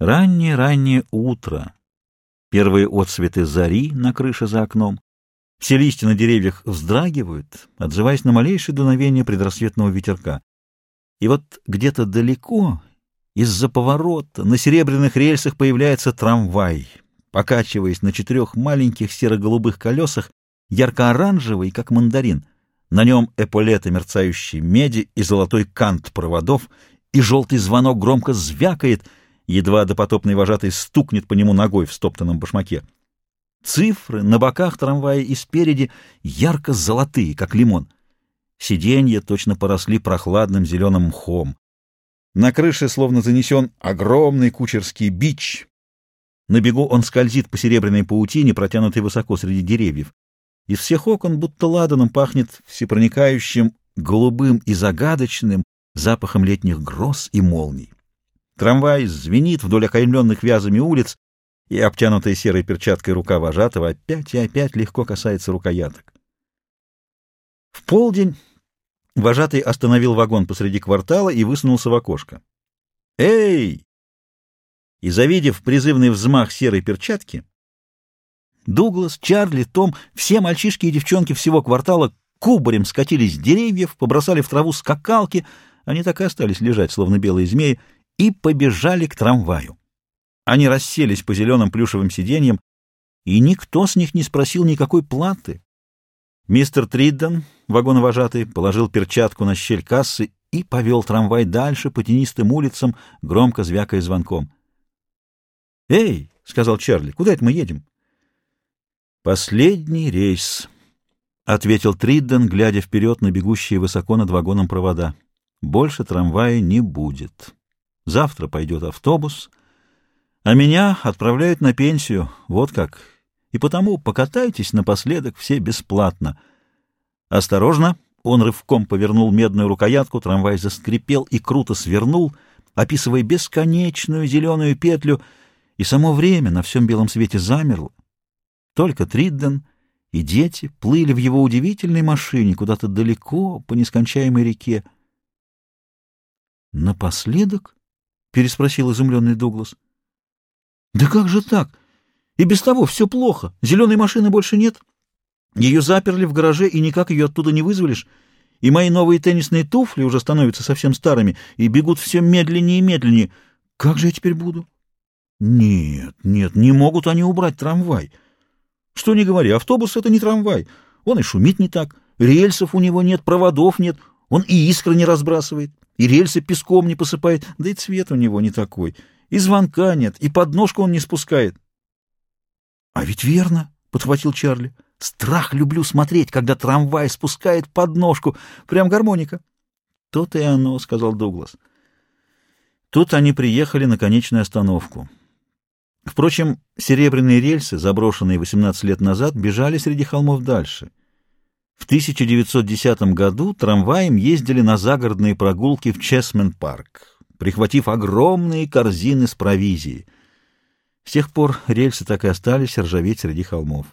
Раннее-раннее утро. Первые отсветы зари на крыше за окном. Все листья на деревьях вздрагивают, отзываясь на малейшее дуновение предрассветного ветерка. И вот где-то далеко, из-за поворота, на серебряных рельсах появляется трамвай, покачиваясь на четырех маленьких серо-голубых колесах, ярко-оранжевый, как мандарин. На нем эполеты мерцающей меди и золотой кант проводов, и желтый звонок громко звякает — едва допотопный вожатый стукнет по нему ногой в стоптанном башмаке. Цифры на боках трамвая и спереди ярко-золотые, как лимон. Сиденья точно поросли прохладным зеленым мхом. На крыше словно занесен огромный кучерский бич. На бегу он скользит по серебряной паутине, протянутой высоко среди деревьев. Из всех окон будто ладаном пахнет всепроникающим, голубым и загадочным запахом летних гроз и молний. Трамвай звенит вдоль окаймленных вязами улиц, и обтянутая серой перчаткой рука вожатого опять и опять легко касается рукояток. В полдень вожатый остановил вагон посреди квартала и высунулся в окошко. «Эй!» И, завидев призывный взмах серой перчатки, Дуглас, Чарли, Том, все мальчишки и девчонки всего квартала кубарем скатились с деревьев, побросали в траву скакалки, они так и остались лежать, словно белые змеи, и побежали к трамваю. Они расселись по зеленым плюшевым сиденьям, и никто с них не спросил никакой платы. Мистер Тридден, вагоновожатый, положил перчатку на щель кассы и повел трамвай дальше по тенистым улицам, громко звякая звонком. «Эй!» — сказал Чарли. «Куда это мы едем?» «Последний рейс», — ответил Тридден, глядя вперед на бегущие высоко над вагоном провода. «Больше трамвая не будет». Завтра пойдет автобус, а меня отправляют на пенсию. Вот как. И потому покатайтесь напоследок все бесплатно. Осторожно! Он рывком повернул медную рукоятку, трамвай заскрипел и круто свернул, описывая бесконечную зеленую петлю, и само время на всем белом свете замерло. Только Тридден и дети плыли в его удивительной машине куда-то далеко по нескончаемой реке. Напоследок — переспросил изумленный Дуглас. «Да как же так? И без того все плохо. Зеленой машины больше нет. Ее заперли в гараже, и никак ее оттуда не вызволишь. И мои новые теннисные туфли уже становятся совсем старыми и бегут все медленнее и медленнее. Как же я теперь буду?» «Нет, нет, не могут они убрать трамвай. Что не говори, автобус — это не трамвай. Он и шумит не так, рельсов у него нет, проводов нет, он и искры не разбрасывает и рельсы песком не посыпает, да и цвет у него не такой, и звонка нет, и подножку он не спускает. — А ведь верно, — подхватил Чарли. — Страх люблю смотреть, когда трамвай спускает подножку, прям гармоника. — То-то и оно, — сказал Дуглас. Тут они приехали на конечную остановку. Впрочем, серебряные рельсы, заброшенные 18 лет назад, бежали среди холмов дальше — в 1910 году трамваем ездили на загородные прогулки в Чесмен-парк, прихватив огромные корзины с провизией. С тех пор рельсы так и остались ржаветь среди холмов.